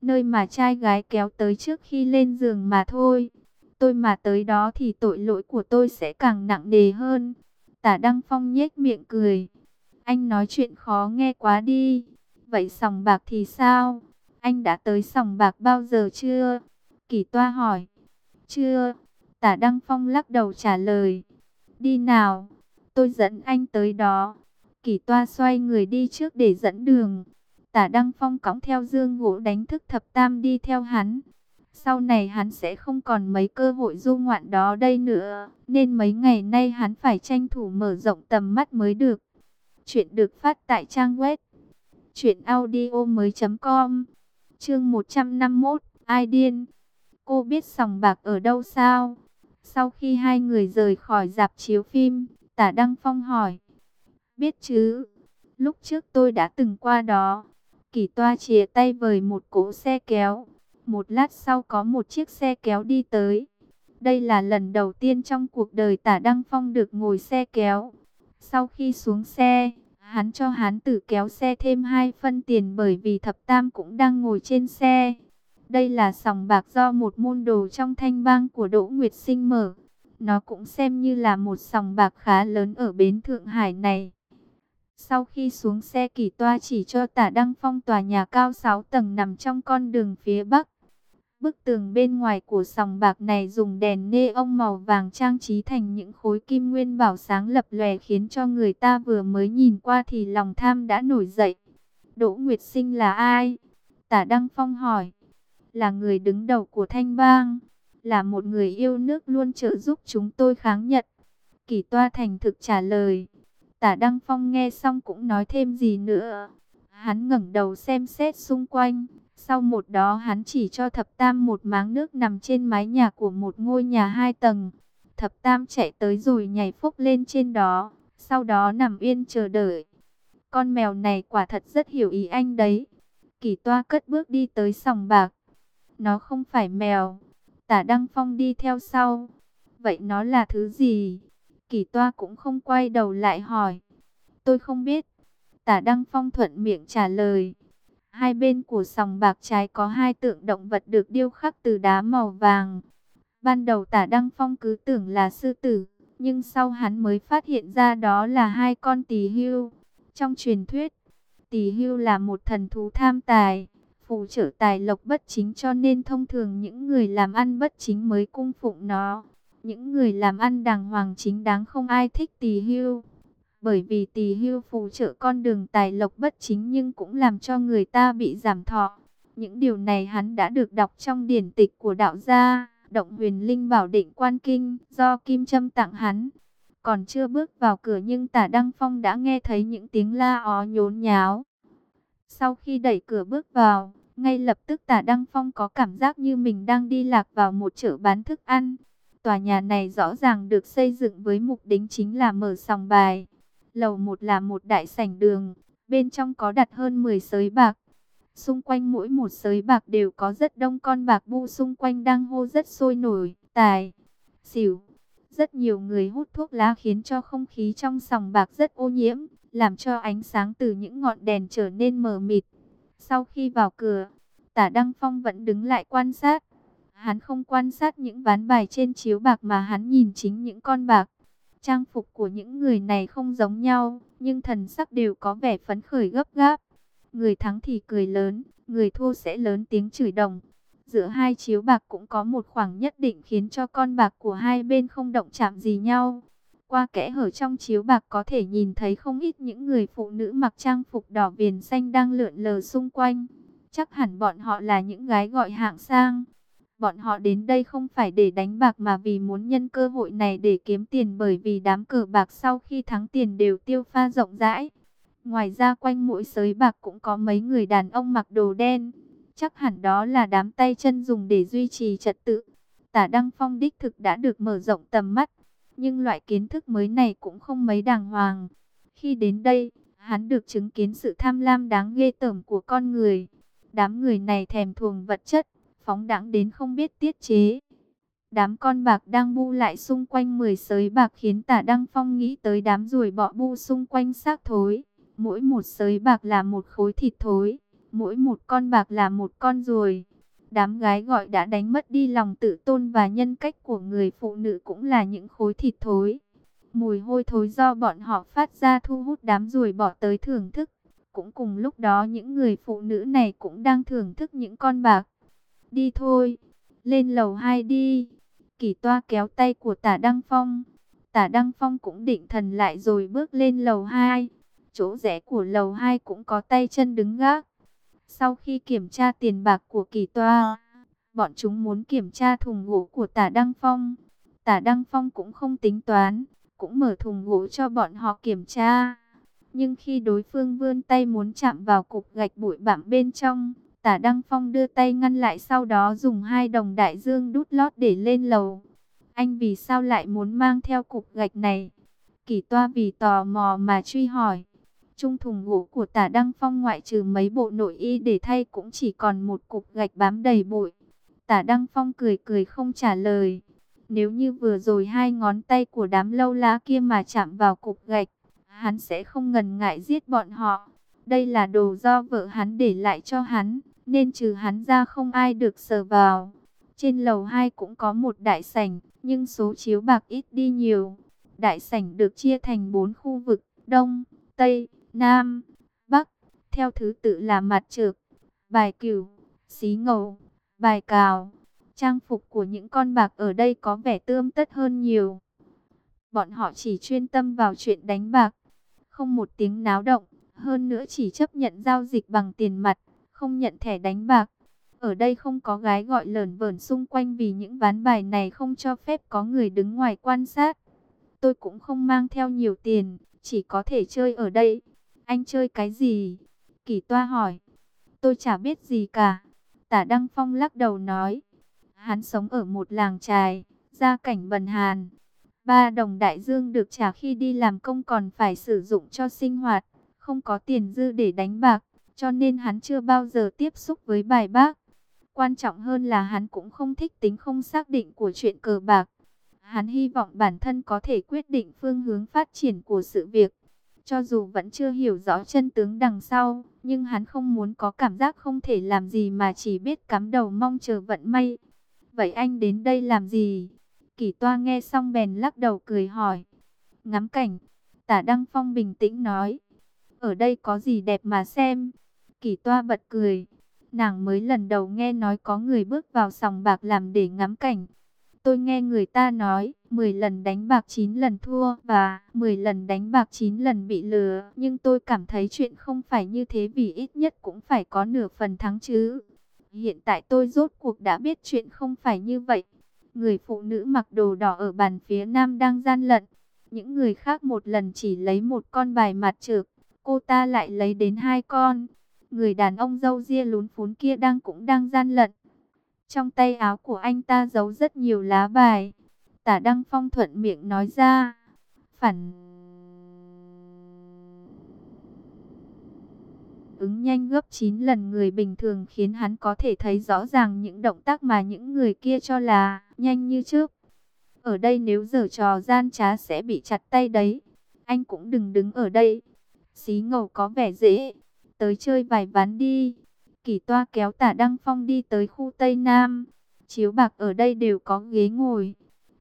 Nơi mà trai gái kéo tới trước khi lên giường mà thôi. Tôi mà tới đó thì tội lỗi của tôi sẽ càng nặng nề hơn. Tả Đăng Phong nhếch miệng cười. Anh nói chuyện khó nghe quá đi. Vậy sòng bạc thì sao? Anh đã tới sòng bạc bao giờ chưa? Kỳ toa hỏi. Chưa. Tả Đăng Phong lắc đầu trả lời. Đi nào. Tôi dẫn anh tới đó. Kỳ toa xoay người đi trước để dẫn đường. Tả Đăng Phong cõng theo dương gỗ đánh thức thập tam đi theo hắn. Sau này hắn sẽ không còn mấy cơ hội du ngoạn đó đây nữa. Nên mấy ngày nay hắn phải tranh thủ mở rộng tầm mắt mới được. Chuyện được phát tại trang web. Chuyện audio mới com. Chương 151. Ai điên? Cô biết sòng bạc ở đâu sao? Sau khi hai người rời khỏi dạp chiếu phim, tả Đăng Phong hỏi. Biết chứ? Lúc trước tôi đã từng qua đó. Kỳ toa chìa tay vời một cỗ xe kéo. Một lát sau có một chiếc xe kéo đi tới. Đây là lần đầu tiên trong cuộc đời tả Đăng Phong được ngồi xe kéo. Sau khi xuống xe, hắn cho hắn tử kéo xe thêm hai phân tiền bởi vì thập tam cũng đang ngồi trên xe. Đây là sòng bạc do một môn đồ trong thanh bang của Đỗ Nguyệt Sinh mở. Nó cũng xem như là một sòng bạc khá lớn ở bến Thượng Hải này. Sau khi xuống xe, kỳ toa chỉ cho tả Đăng Phong tòa nhà cao 6 tầng nằm trong con đường phía Bắc. Bức tường bên ngoài của sòng bạc này dùng đèn nê ông màu vàng trang trí thành những khối kim nguyên bảo sáng lập lòe khiến cho người ta vừa mới nhìn qua thì lòng tham đã nổi dậy. Đỗ Nguyệt Sinh là ai? Tả Đăng Phong hỏi. Là người đứng đầu của Thanh Bang. Là một người yêu nước luôn trợ giúp chúng tôi kháng Nhật. Kỳ toa thành thực trả lời. Tả Đăng Phong nghe xong cũng nói thêm gì nữa. Hắn ngẩng đầu xem xét xung quanh. Sau một đó hắn chỉ cho thập tam một máng nước nằm trên mái nhà của một ngôi nhà hai tầng. Thập tam chạy tới rồi nhảy phúc lên trên đó. Sau đó nằm yên chờ đợi. Con mèo này quả thật rất hiểu ý anh đấy. Kỳ toa cất bước đi tới sòng bạc. Nó không phải mèo. Tả Đăng Phong đi theo sau. Vậy nó là thứ gì? Kỳ toa cũng không quay đầu lại hỏi. Tôi không biết. Tả Đăng Phong thuận miệng trả lời. Hai bên của sòng bạc trái có hai tượng động vật được điêu khắc từ đá màu vàng. Ban đầu tả Đăng Phong cứ tưởng là sư tử, nhưng sau hắn mới phát hiện ra đó là hai con tỳ hưu. Trong truyền thuyết, tỳ hưu là một thần thú tham tài, phù trợ tài lộc bất chính cho nên thông thường những người làm ăn bất chính mới cung phụng nó. Những người làm ăn đàng hoàng chính đáng không ai thích tỳ hưu. Bởi vì tỳ hưu phù trợ con đường tài lộc bất chính nhưng cũng làm cho người ta bị giảm thọ. Những điều này hắn đã được đọc trong điển tịch của đạo gia, động huyền linh bảo định quan kinh, do Kim Trâm tặng hắn. Còn chưa bước vào cửa nhưng tả Đăng Phong đã nghe thấy những tiếng la ó nhốn nháo. Sau khi đẩy cửa bước vào, ngay lập tức tả Đăng Phong có cảm giác như mình đang đi lạc vào một chợ bán thức ăn. Tòa nhà này rõ ràng được xây dựng với mục đích chính là mở sòng bài. Lầu một là một đại sảnh đường, bên trong có đặt hơn 10 sới bạc. Xung quanh mỗi một sới bạc đều có rất đông con bạc bu xung quanh đang hô rất sôi nổi, tài, xỉu. Rất nhiều người hút thuốc lá khiến cho không khí trong sòng bạc rất ô nhiễm, làm cho ánh sáng từ những ngọn đèn trở nên mờ mịt. Sau khi vào cửa, tả Đăng Phong vẫn đứng lại quan sát. Hắn không quan sát những ván bài trên chiếu bạc mà hắn nhìn chính những con bạc. Trang phục của những người này không giống nhau, nhưng thần sắc đều có vẻ phấn khởi gấp gáp. Người thắng thì cười lớn, người thua sẽ lớn tiếng chửi đồng. Giữa hai chiếu bạc cũng có một khoảng nhất định khiến cho con bạc của hai bên không động chạm gì nhau. Qua kẽ hở trong chiếu bạc có thể nhìn thấy không ít những người phụ nữ mặc trang phục đỏ viền xanh đang lượn lờ xung quanh. Chắc hẳn bọn họ là những gái gọi hạng sang. Bọn họ đến đây không phải để đánh bạc mà vì muốn nhân cơ hội này để kiếm tiền bởi vì đám cờ bạc sau khi thắng tiền đều tiêu pha rộng rãi. Ngoài ra quanh mỗi sới bạc cũng có mấy người đàn ông mặc đồ đen. Chắc hẳn đó là đám tay chân dùng để duy trì trật tự. Tả Đăng Phong đích thực đã được mở rộng tầm mắt. Nhưng loại kiến thức mới này cũng không mấy đàng hoàng. Khi đến đây, Hắn được chứng kiến sự tham lam đáng ghê tởm của con người. Đám người này thèm thuồng vật chất, phóng đãng đến không biết tiết chế. Đám con bạc đang bu lại xung quanh 10 sới bạc khiến tả Đăng Phong nghĩ tới đám ruồi bọ bu xung quanh xác thối. Mỗi một sới bạc là một khối thịt thối, mỗi một con bạc là một con ruồi. Đám gái gọi đã đánh mất đi lòng tự tôn và nhân cách của người phụ nữ cũng là những khối thịt thối. Mùi hôi thối do bọn họ phát ra thu hút đám ruồi bỏ tới thưởng thức. Cũng cùng lúc đó những người phụ nữ này cũng đang thưởng thức những con bạc. Đi thôi, lên lầu 2 đi. Kỳ toa kéo tay của tả Đăng Phong. Tả Đăng Phong cũng định thần lại rồi bước lên lầu 2. Chỗ rẽ của lầu 2 cũng có tay chân đứng gác. Sau khi kiểm tra tiền bạc của kỳ toa, bọn chúng muốn kiểm tra thùng gỗ của tả Đăng Phong. Tả Đăng Phong cũng không tính toán, cũng mở thùng gỗ cho bọn họ kiểm tra. Nhưng khi đối phương vươn tay muốn chạm vào cục gạch bụi bặm bên trong, tả Đăng Phong đưa tay ngăn lại sau đó dùng hai đồng đại dương đút lót để lên lầu. Anh vì sao lại muốn mang theo cục gạch này? Kỳ toa vì tò mò mà truy hỏi. Trung thùng gỗ của tả Đăng Phong ngoại trừ mấy bộ nội y để thay cũng chỉ còn một cục gạch bám đầy bụi. Tả Đăng Phong cười cười không trả lời. Nếu như vừa rồi hai ngón tay của đám lâu lá kia mà chạm vào cục gạch, hắn sẽ không ngần ngại giết bọn họ. Đây là đồ do vợ hắn để lại cho hắn, nên trừ hắn ra không ai được sờ vào. Trên lầu 2 cũng có một đại sảnh, nhưng số chiếu bạc ít đi nhiều. Đại sảnh được chia thành 4 khu vực, Đông, Tây, Nam, Bắc, theo thứ tự là mặt trược, bài cửu, xí ngầu, bài cào. Trang phục của những con bạc ở đây có vẻ tươm tất hơn nhiều. Bọn họ chỉ chuyên tâm vào chuyện đánh bạc, không một tiếng náo động, hơn nữa chỉ chấp nhận giao dịch bằng tiền mặt, không nhận thẻ đánh bạc. Ở đây không có gái gọi lởn vởn xung quanh vì những ván bài này không cho phép có người đứng ngoài quan sát. Tôi cũng không mang theo nhiều tiền, chỉ có thể chơi ở đây. Anh chơi cái gì? Kỳ toa hỏi. Tôi chả biết gì cả. Tả Đăng Phong lắc đầu nói. Hắn sống ở một làng trài, gia cảnh bần hàn. Ba đồng đại dương được trả khi đi làm công còn phải sử dụng cho sinh hoạt. Không có tiền dư để đánh bạc, cho nên hắn chưa bao giờ tiếp xúc với bài bác. Quan trọng hơn là hắn cũng không thích tính không xác định của chuyện cờ bạc. Hắn hy vọng bản thân có thể quyết định phương hướng phát triển của sự việc. Cho dù vẫn chưa hiểu rõ chân tướng đằng sau, nhưng hắn không muốn có cảm giác không thể làm gì mà chỉ biết cắm đầu mong chờ vận may. Vậy anh đến đây làm gì? Kỳ toa nghe xong bèn lắc đầu cười hỏi. Ngắm cảnh, tả Đăng Phong bình tĩnh nói. Ở đây có gì đẹp mà xem? Kỳ toa bật cười. Nàng mới lần đầu nghe nói có người bước vào sòng bạc làm để ngắm cảnh. Tôi nghe người ta nói, 10 lần đánh bạc 9 lần thua và 10 lần đánh bạc 9 lần bị lừa. Nhưng tôi cảm thấy chuyện không phải như thế vì ít nhất cũng phải có nửa phần thắng chứ. Hiện tại tôi rốt cuộc đã biết chuyện không phải như vậy. Người phụ nữ mặc đồ đỏ ở bàn phía nam đang gian lận. Những người khác một lần chỉ lấy một con bài mặt trược. Cô ta lại lấy đến hai con. Người đàn ông dâu ria lún phún kia đang cũng đang gian lận. Trong tay áo của anh ta giấu rất nhiều lá bài. Tả Đăng Phong thuận miệng nói ra. Phản ứng nhanh gấp 9 lần người bình thường khiến hắn có thể thấy rõ ràng những động tác mà những người kia cho là nhanh như trước. Ở đây nếu giờ trò gian trá sẽ bị chặt tay đấy. Anh cũng đừng đứng ở đây. Xí ngầu có vẻ dễ. Tới chơi vài ván đi. Kỳ toa kéo tả Đăng Phong đi tới khu Tây Nam. Chiếu bạc ở đây đều có ghế ngồi.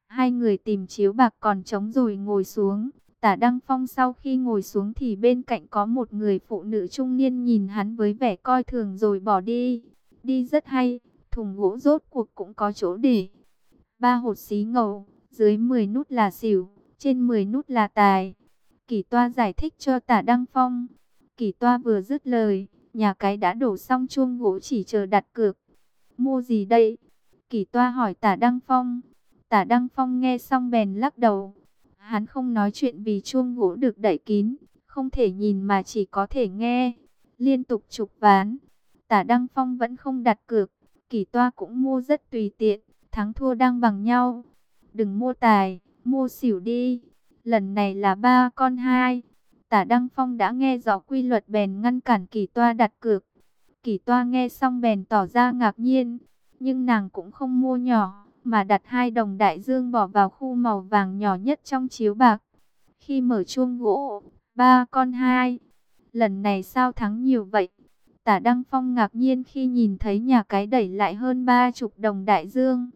Hai người tìm chiếu bạc còn trống rồi ngồi xuống. Tả Đăng Phong sau khi ngồi xuống thì bên cạnh có một người phụ nữ trung niên nhìn hắn với vẻ coi thường rồi bỏ đi. Đi rất hay, thùng gỗ rốt cuộc cũng có chỗ để. Ba hột xí ngầu, dưới 10 nút là xỉu, trên 10 nút là tài. Kỳ toa giải thích cho tả Đăng Phong. Kỳ toa vừa dứt lời, nhà cái đã đổ xong chuông gỗ chỉ chờ đặt cược. Mua gì đây? Kỳ toa hỏi tả Đăng Phong. Tả Đăng Phong nghe xong bèn lắc đầu. Hắn không nói chuyện vì chuông gỗ được đẩy kín, không thể nhìn mà chỉ có thể nghe. Liên tục chụp ván. Tả Đăng Phong vẫn không đặt cược. Kỳ toa cũng mua rất tùy tiện, thắng thua đang bằng nhau. Đừng mua tài, mua xỉu đi. Lần này là ba con hai. Tả Đăng Phong đã nghe rõ quy luật bèn ngăn cản kỳ toa đặt cược. Kỳ toa nghe xong bèn tỏ ra ngạc nhiên, nhưng nàng cũng không mua nhỏ, mà đặt hai đồng đại dương bỏ vào khu màu vàng nhỏ nhất trong chiếu bạc. Khi mở chuông gỗ, ba con hai, lần này sao thắng nhiều vậy? Tả Đăng Phong ngạc nhiên khi nhìn thấy nhà cái đẩy lại hơn ba chục đồng đại dương.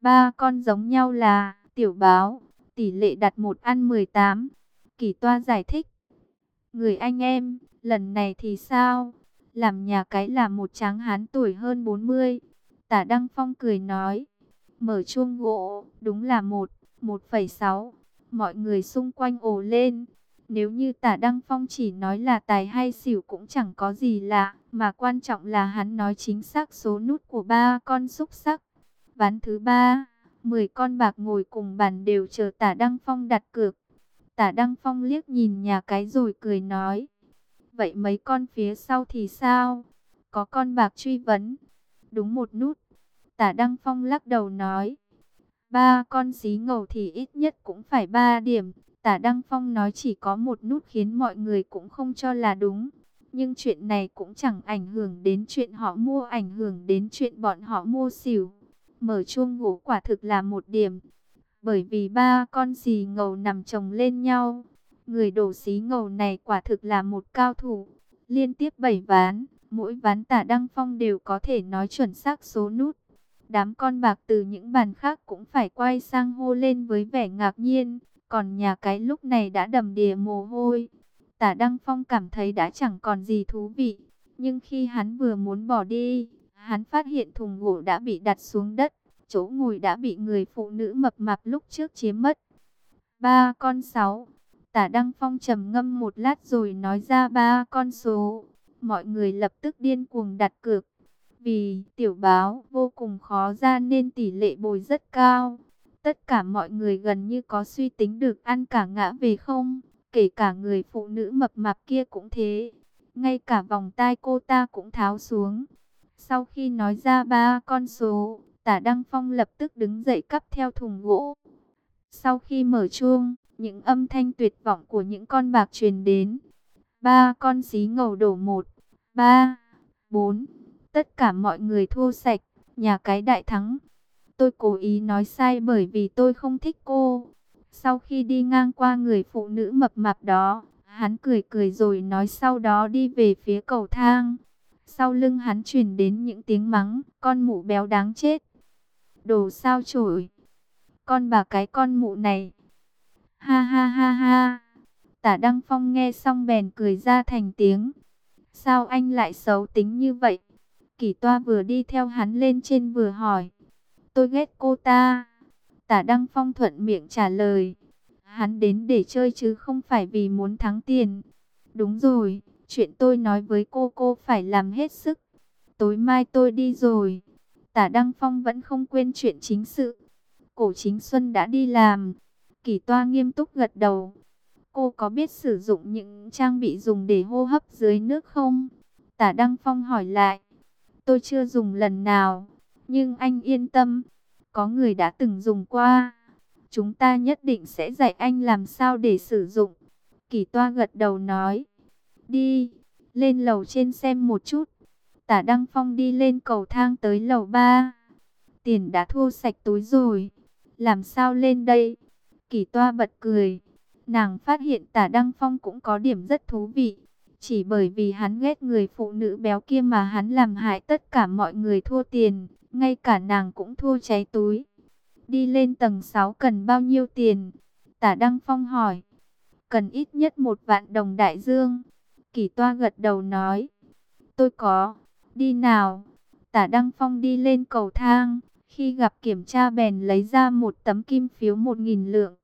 Ba con giống nhau là tiểu báo, tỷ lệ đặt một ăn 18. Kỳ toa giải thích. Người anh em, lần này thì sao? Làm nhà cái là một tráng hán tuổi hơn 40. Tả Đăng Phong cười nói. Mở chuông gỗ, đúng là một, 1,6. Mọi người xung quanh ồ lên. Nếu như tả Đăng Phong chỉ nói là tài hay xỉu cũng chẳng có gì lạ, mà quan trọng là hắn nói chính xác số nút của ba con xúc sắc. Ván thứ ba, 10 con bạc ngồi cùng bàn đều chờ tả Đăng Phong đặt cược. Tả Đăng Phong liếc nhìn nhà cái rồi cười nói. Vậy mấy con phía sau thì sao? Có con bạc truy vấn. Đúng một nút. Tả Đăng Phong lắc đầu nói. Ba con xí ngầu thì ít nhất cũng phải ba điểm. Tả Đăng Phong nói chỉ có một nút khiến mọi người cũng không cho là đúng. Nhưng chuyện này cũng chẳng ảnh hưởng đến chuyện họ mua, ảnh hưởng đến chuyện bọn họ mua xỉu. Mở chuông ngủ quả thực là một điểm. Bởi vì ba con xì ngầu nằm chồng lên nhau. Người đổ xí ngầu này quả thực là một cao thủ. Liên tiếp bảy ván, mỗi ván tả Đăng Phong đều có thể nói chuẩn xác số nút. Đám con bạc từ những bàn khác cũng phải quay sang hô lên với vẻ ngạc nhiên. Còn nhà cái lúc này đã đầm đìa mồ hôi. Tả Đăng Phong cảm thấy đã chẳng còn gì thú vị. Nhưng khi hắn vừa muốn bỏ đi, hắn phát hiện thùng gỗ đã bị đặt xuống đất. Chỗ ngồi đã bị người phụ nữ mập mạp lúc trước chiếm mất. Ba con sáu. Tả Đăng Phong trầm ngâm một lát rồi nói ra ba con số. Mọi người lập tức điên cuồng đặt cược. Vì tiểu báo vô cùng khó ra nên tỷ lệ bồi rất cao. Tất cả mọi người gần như có suy tính được ăn cả ngã về không. Kể cả người phụ nữ mập mạp kia cũng thế. Ngay cả vòng tai cô ta cũng tháo xuống. Sau khi nói ra ba con số, tả Đăng Phong lập tức đứng dậy cắp theo thùng gỗ. Sau khi mở chuông, những âm thanh tuyệt vọng của những con bạc truyền đến. Ba con xí ngầu đổ một, ba, bốn. Tất cả mọi người thua sạch, nhà cái đại thắng. Tôi cố ý nói sai bởi vì tôi không thích cô. Sau khi đi ngang qua người phụ nữ mập mạp đó, hắn cười cười rồi nói sau đó đi về phía cầu thang. Sau lưng hắn truyền đến những tiếng mắng, con mụ béo đáng chết. Đồ sao chổi. Con bà cái con mụ này. Ha ha ha ha. Tả Đăng Phong nghe xong bèn cười ra thành tiếng. Sao anh lại xấu tính như vậy? Kỳ toa vừa đi theo hắn lên trên vừa hỏi. Tôi ghét cô ta. Tả Đăng Phong thuận miệng trả lời. Hắn đến để chơi chứ không phải vì muốn thắng tiền. Đúng rồi, chuyện tôi nói với cô cô phải làm hết sức. Tối mai tôi đi rồi. Tả Đăng Phong vẫn không quên chuyện chính sự. Cổ chính Xuân đã đi làm. Kỳ toa nghiêm túc gật đầu. Cô có biết sử dụng những trang bị dùng để hô hấp dưới nước không? Tả Đăng Phong hỏi lại. Tôi chưa dùng lần nào. Nhưng anh yên tâm. Có người đã từng dùng qua. Chúng ta nhất định sẽ dạy anh làm sao để sử dụng. Kỳ toa gật đầu nói. Đi, lên lầu trên xem một chút. Tả Đăng Phong đi lên cầu thang tới lầu 3. Tiền đã thua sạch túi rồi. Làm sao lên đây? Kỳ toa bật cười. Nàng phát hiện tả Đăng Phong cũng có điểm rất thú vị. Chỉ bởi vì hắn ghét người phụ nữ béo kia mà hắn làm hại tất cả mọi người thua tiền. Ngay cả nàng cũng thua cháy túi. Đi lên tầng 6 cần bao nhiêu tiền? Tả Đăng Phong hỏi. Cần ít nhất một vạn đồng đại dương. Kỳ toa gật đầu nói. Tôi có. Đi nào. Tả Đăng Phong đi lên cầu thang. Khi gặp kiểm tra bèn lấy ra một tấm kim phiếu một nghìn lượng.